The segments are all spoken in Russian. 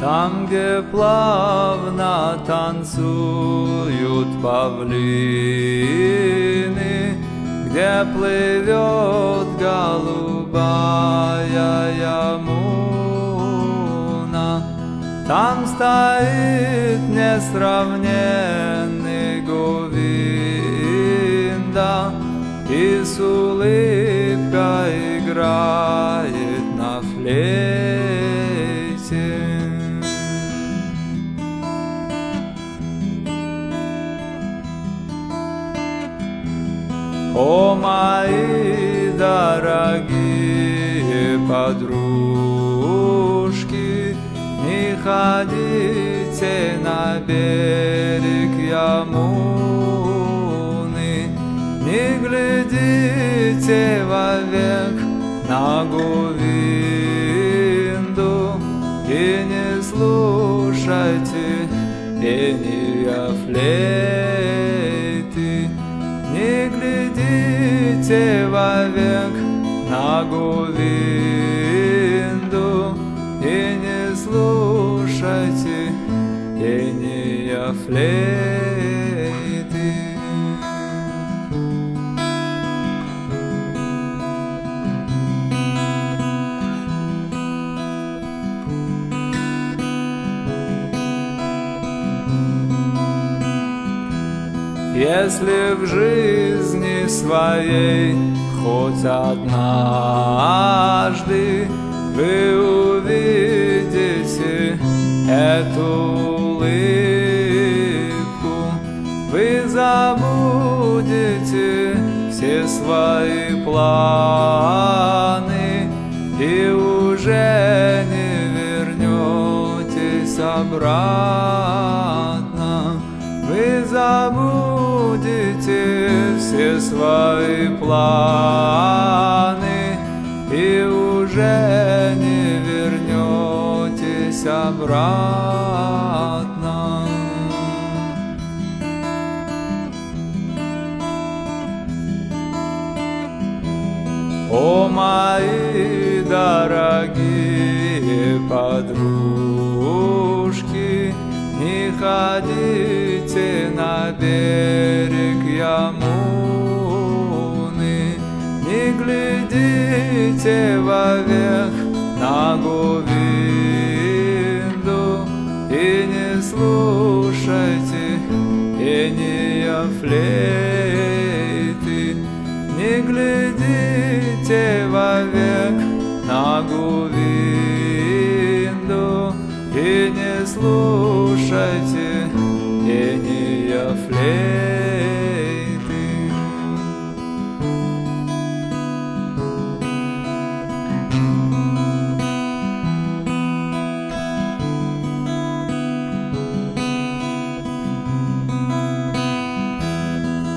Там, где плавно танцуют павлины, Где плывет голубая ямуна, Там стоит несравненный Говинда И с улыбкой играет дорогие подружки, Не ходите на берег Ямуны, Не глядите вовек на Гувинду И не слушайте пения флейты, Не глядите вовек на Гувинду И не слушайте пения флейты. Если в жизни своей хоть однажды вы увидите эту улыбку, вы забудете все свои планы и уже не вернетесь обратно. Забудете все свои планы и уже не вернетесь обратно. О, мои дорогие подружки, не ходите на берег Ямуны, не глядите вовек на Гувинду. И не слушайте пения флейты, не глядите вовек на Гувинду. И не слушайте флейты.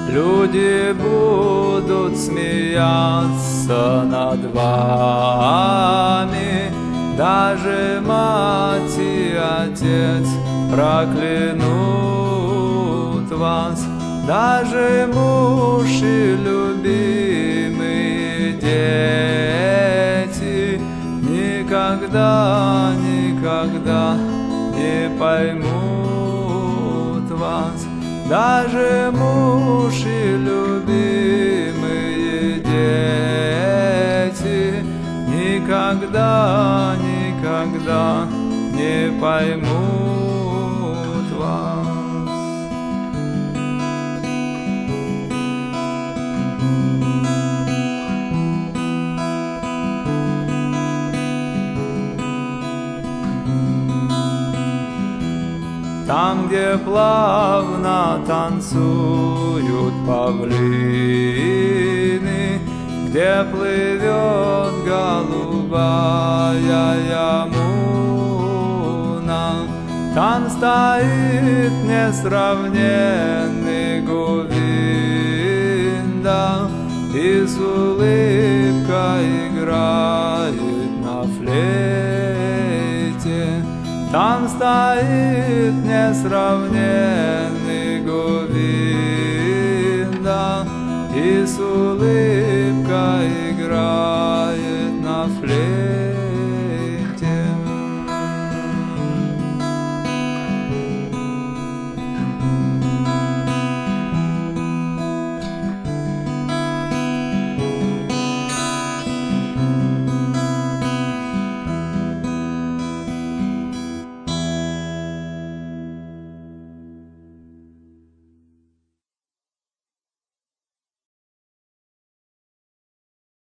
Люди будут смеяться над вами, даже мать и отец проклянут вас, даже муж и любимые дети никогда, никогда не поймут вас. Даже муж и любимые дети никогда, никогда не поймут вас. Там, где плавно танцуют павлины, Где плывет голубая ямуна, Там стоит несравненный Говинда И с улыбкой играет на флейте. Там стоит несравненный Говинда И с улыбкой играет на флейте.